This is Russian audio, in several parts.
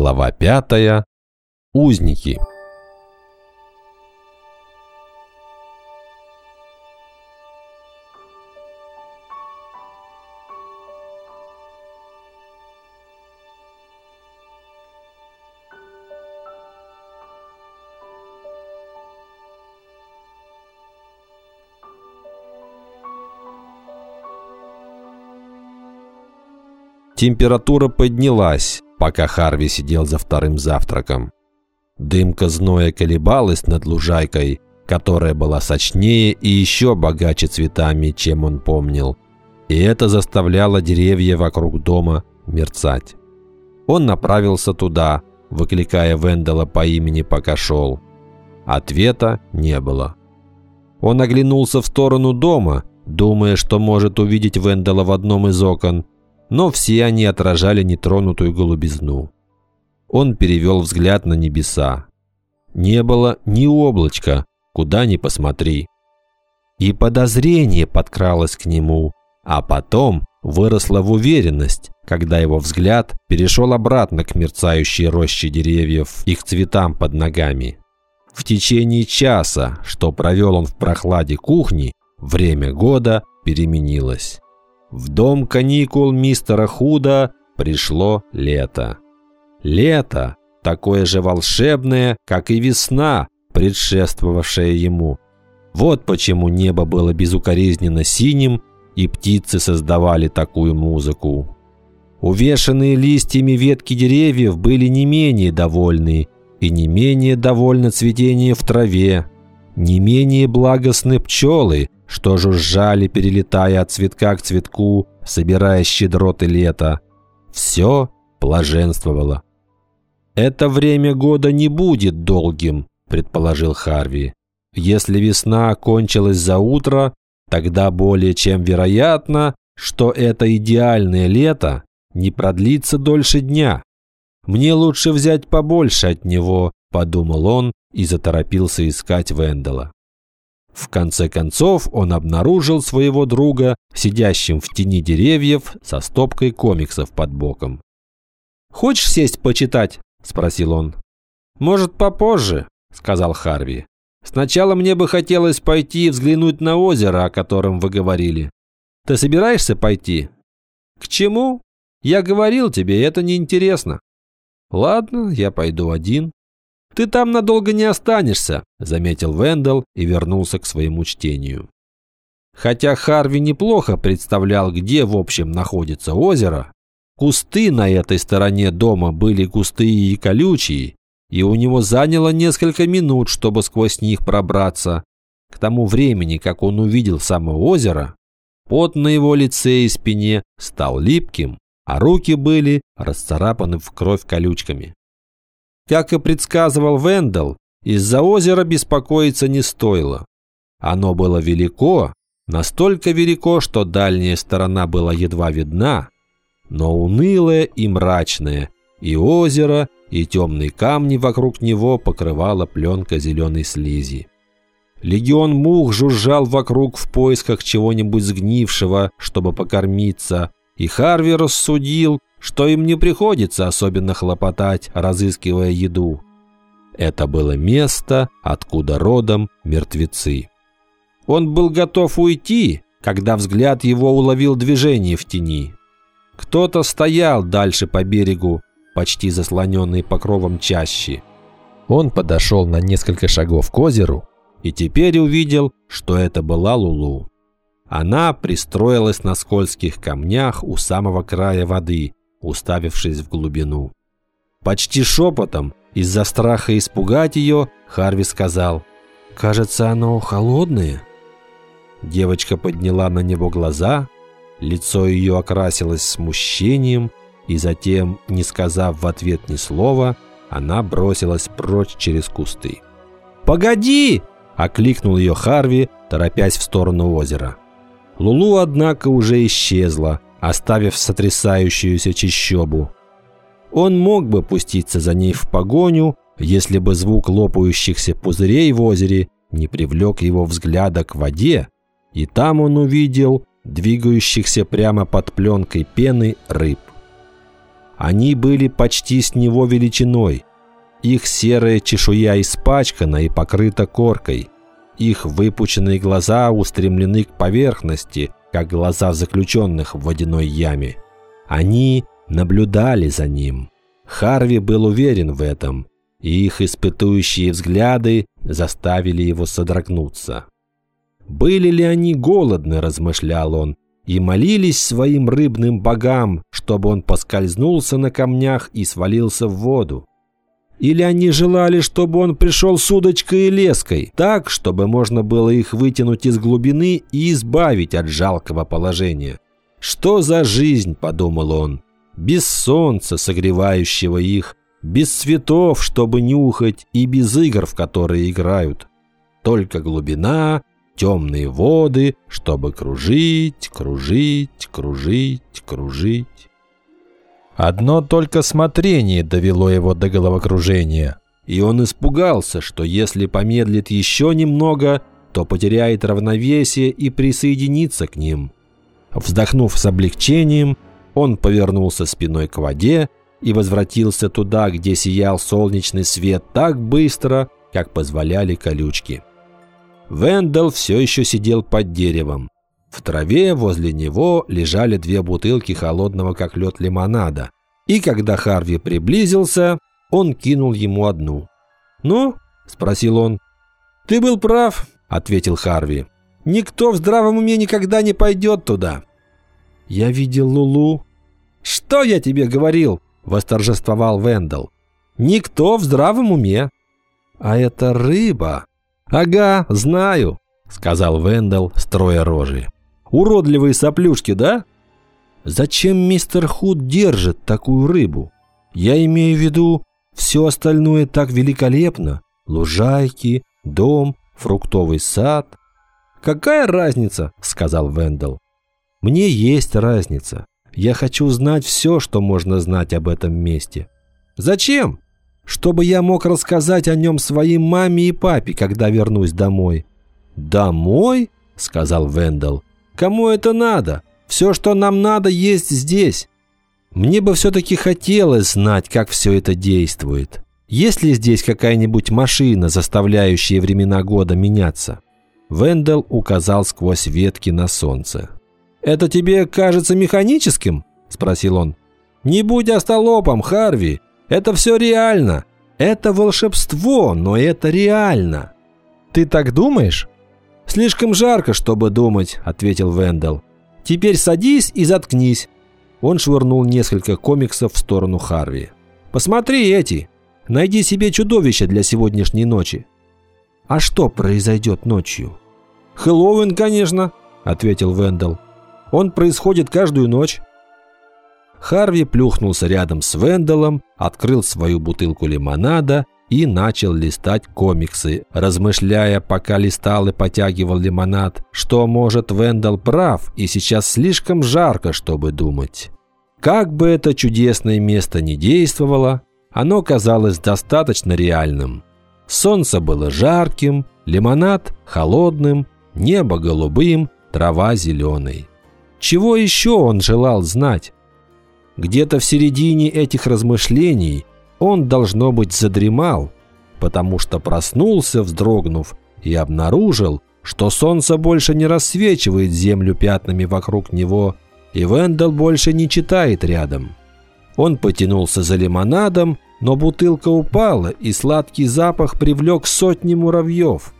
Глава пятая. Узники. Температура поднялась, пока Харви сидел за вторым завтраком. Дымка зноя колебалась над лужайкой, которая была сочнее и еще богаче цветами, чем он помнил. И это заставляло деревья вокруг дома мерцать. Он направился туда, выкликая Вендела по имени, пока шел. Ответа не было. Он оглянулся в сторону дома, думая, что может увидеть Вендела в одном из окон, но все они отражали нетронутую голубизну. Он перевел взгляд на небеса. Не было ни облачка, куда ни посмотри. И подозрение подкралось к нему, а потом выросла в уверенность, когда его взгляд перешел обратно к мерцающей роще деревьев и к цветам под ногами. В течение часа, что провел он в прохладе кухни, время года переменилось. В дом каникул мистера Худа пришло лето. Лето, такое же волшебное, как и весна, предшествовавшая ему. Вот почему небо было безукоризненно синим, и птицы создавали такую музыку. Увешанные листьями ветки деревьев были не менее довольны, и не менее довольно цветение в траве, не менее благостны пчелы, что жужжали, перелетая от цветка к цветку, собирая щедроты лета. Все блаженствовало. «Это время года не будет долгим», – предположил Харви. «Если весна окончилась за утро, тогда более чем вероятно, что это идеальное лето не продлится дольше дня. Мне лучше взять побольше от него», – подумал он и заторопился искать Вендела. В конце концов он обнаружил своего друга, сидящим в тени деревьев со стопкой комиксов под боком. «Хочешь сесть почитать?» – спросил он. «Может, попозже», – сказал Харви. «Сначала мне бы хотелось пойти взглянуть на озеро, о котором вы говорили. Ты собираешься пойти?» «К чему? Я говорил тебе, это неинтересно». «Ладно, я пойду один». «Ты там надолго не останешься», – заметил Вендел и вернулся к своему чтению. Хотя Харви неплохо представлял, где в общем находится озеро, кусты на этой стороне дома были густые и колючие, и у него заняло несколько минут, чтобы сквозь них пробраться. К тому времени, как он увидел само озеро, пот на его лице и спине стал липким, а руки были расцарапаны в кровь колючками. Как и предсказывал Вендел, из-за озера беспокоиться не стоило. Оно было велико, настолько велико, что дальняя сторона была едва видна, но унылое и мрачное, и озеро, и темные камни вокруг него покрывала пленка зеленой слизи. Легион мух жужжал вокруг в поисках чего-нибудь сгнившего, чтобы покормиться, и Харви рассудил, что им не приходится особенно хлопотать, разыскивая еду. Это было место, откуда родом мертвецы. Он был готов уйти, когда взгляд его уловил движение в тени. Кто-то стоял дальше по берегу, почти заслоненный покровом чащи. Он подошел на несколько шагов к озеру и теперь увидел, что это была Лулу. Она пристроилась на скользких камнях у самого края воды, уставившись в глубину. Почти шепотом, из-за страха испугать ее, Харви сказал, «Кажется, оно холодное». Девочка подняла на него глаза, лицо ее окрасилось смущением, и затем, не сказав в ответ ни слова, она бросилась прочь через кусты. «Погоди!» – окликнул ее Харви, торопясь в сторону озера. Лулу, однако, уже исчезла, оставив сотрясающуюся чищобу. Он мог бы пуститься за ней в погоню, если бы звук лопающихся пузырей в озере не привлек его взгляда к воде, и там он увидел двигающихся прямо под пленкой пены рыб. Они были почти с него величиной. Их серая чешуя испачкана и покрыта коркой. Их выпученные глаза устремлены к поверхности, как глаза заключенных в водяной яме. Они наблюдали за ним. Харви был уверен в этом, и их испытующие взгляды заставили его содрогнуться. Были ли они голодны, размышлял он, и молились своим рыбным богам, чтобы он поскользнулся на камнях и свалился в воду? Или они желали, чтобы он пришел с удочкой и леской, так, чтобы можно было их вытянуть из глубины и избавить от жалкого положения? «Что за жизнь?» – подумал он. «Без солнца, согревающего их, без цветов, чтобы нюхать, и без игр, в которые играют. Только глубина, темные воды, чтобы кружить, кружить, кружить, кружить. Одно только смотрение довело его до головокружения, и он испугался, что если помедлит еще немного, то потеряет равновесие и присоединится к ним. Вздохнув с облегчением, он повернулся спиной к воде и возвратился туда, где сиял солнечный свет так быстро, как позволяли колючки. Вендел все еще сидел под деревом. В траве возле него лежали две бутылки холодного как лед лимонада. И когда Харви приблизился, он кинул ему одну. «Ну?» – спросил он. «Ты был прав», – ответил Харви. «Никто в здравом уме никогда не пойдет туда». «Я видел Лулу». «Что я тебе говорил?» – восторжествовал Вендел. «Никто в здравом уме». «А это рыба», «Ага, знаю», — сказал Вендел, строя рожи. «Уродливые соплюшки, да?» «Зачем мистер Худ держит такую рыбу? Я имею в виду, все остальное так великолепно. Лужайки, дом, фруктовый сад». «Какая разница?» — сказал Вендел. «Мне есть разница. Я хочу знать все, что можно знать об этом месте». «Зачем?» чтобы я мог рассказать о нем своей маме и папе, когда вернусь домой». «Домой?» – сказал Вендел. «Кому это надо? Все, что нам надо, есть здесь. Мне бы все-таки хотелось знать, как все это действует. Есть ли здесь какая-нибудь машина, заставляющая времена года меняться?» Вендел указал сквозь ветки на солнце. «Это тебе кажется механическим?» – спросил он. «Не будь остолопом, Харви. Это все реально. Это волшебство, но это реально. Ты так думаешь? Слишком жарко, чтобы думать, ответил Вендел. Теперь садись и заткнись. Он швырнул несколько комиксов в сторону Харви. Посмотри эти. Найди себе чудовище для сегодняшней ночи. А что произойдет ночью? Хэллоуин, конечно, ответил Вендел. Он происходит каждую ночь. Харви плюхнулся рядом с Венделом, открыл свою бутылку лимонада и начал листать комиксы, размышляя, пока листал и потягивал лимонад, что, может, Вендел прав и сейчас слишком жарко, чтобы думать. Как бы это чудесное место ни действовало, оно казалось достаточно реальным. Солнце было жарким, лимонад холодным, небо голубым, трава зеленой. Чего еще он желал знать? Где-то в середине этих размышлений он, должно быть, задремал, потому что проснулся, вздрогнув, и обнаружил, что солнце больше не рассвечивает землю пятнами вокруг него, и Вендел больше не читает рядом. Он потянулся за лимонадом, но бутылка упала, и сладкий запах привлек сотни муравьев.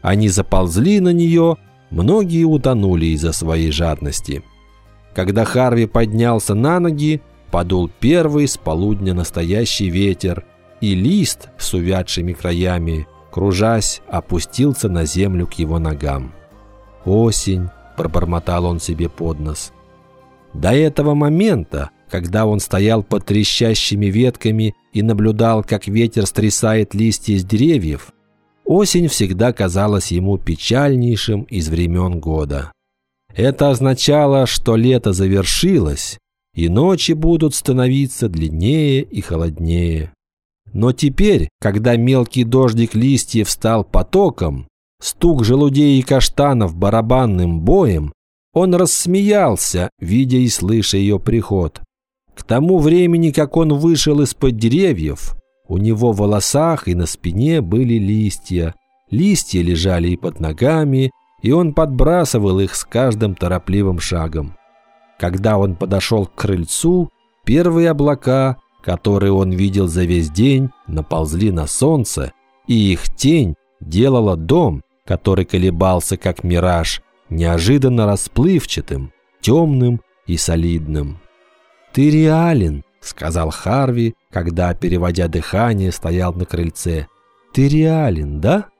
Они заползли на нее, многие утонули из-за своей жадности. Когда Харви поднялся на ноги, подул первый с полудня настоящий ветер, и лист с увядшими краями, кружась, опустился на землю к его ногам. «Осень», – пробормотал он себе под нос. До этого момента, когда он стоял под трещащими ветками и наблюдал, как ветер стрясает листья с деревьев, осень всегда казалась ему печальнейшим из времен года. Это означало, что лето завершилось, и ночи будут становиться длиннее и холоднее. Но теперь, когда мелкий дождик листьев стал потоком, стук желудей и каштанов барабанным боем, он рассмеялся, видя и слыша ее приход. К тому времени, как он вышел из-под деревьев, у него в волосах и на спине были листья. Листья лежали и под ногами, и он подбрасывал их с каждым торопливым шагом. Когда он подошел к крыльцу, первые облака, которые он видел за весь день, наползли на солнце, и их тень делала дом, который колебался как мираж, неожиданно расплывчатым, темным и солидным. «Ты реален», — сказал Харви, когда, переводя дыхание, стоял на крыльце. «Ты реален, да?»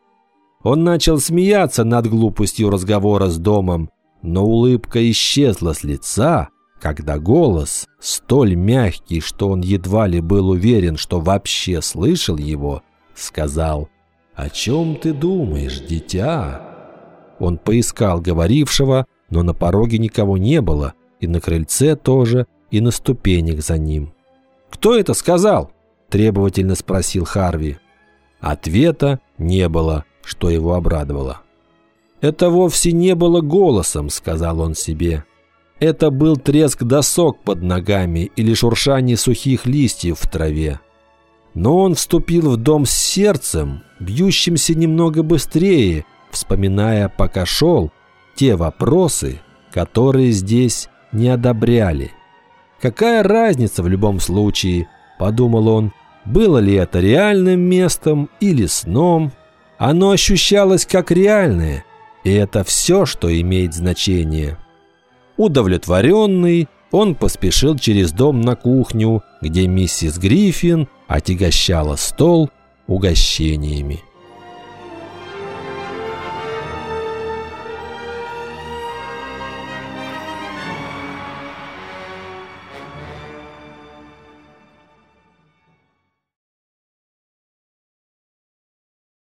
Он начал смеяться над глупостью разговора с домом, но улыбка исчезла с лица, когда голос, столь мягкий, что он едва ли был уверен, что вообще слышал его, сказал «О чем ты думаешь, дитя?» Он поискал говорившего, но на пороге никого не было, и на крыльце тоже, и на ступенях за ним. «Кто это сказал?» – требовательно спросил Харви. Ответа не было, что его обрадовало. «Это вовсе не было голосом», – сказал он себе. Это был треск досок под ногами или шуршание сухих листьев в траве. Но он вступил в дом с сердцем, бьющимся немного быстрее, вспоминая, пока шел, те вопросы, которые здесь не одобряли. Какая разница в любом случае, подумал он, было ли это реальным местом или сном, оно ощущалось как реальное, и это все, что имеет значение. Удовлетворенный, он поспешил через дом на кухню, где миссис Гриффин отягощала стол угощениями.